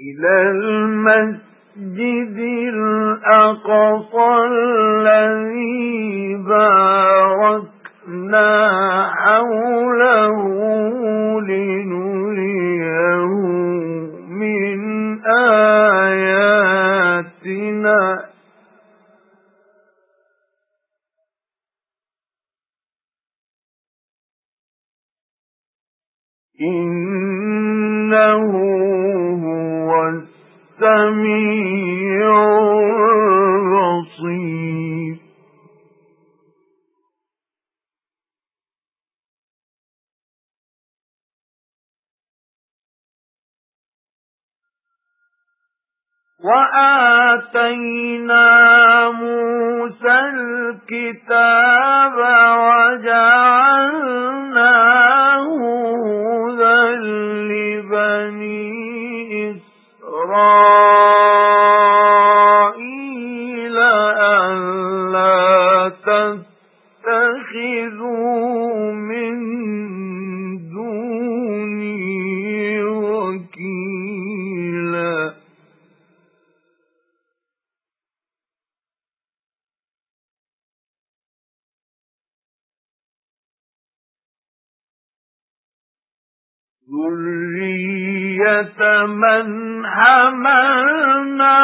إلى المسجد الأقصى الذي باركنا حوله لنريه من آياتنا. إنه السميع البصير. وآتينا موسى الكتاب وجعلناه هدى لبني إسرائيل. ألا تتخذوا من دوني وكيلا ذُرِّيَّةَ مَنْ حَمَلْنَا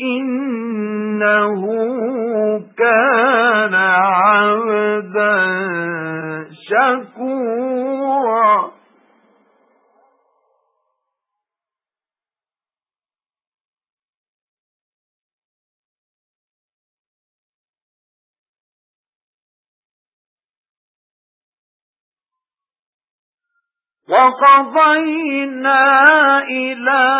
إِنَّهُ كَانَ عَبْدًا شَكُورًا. وَقَضَيْنَا إِلَى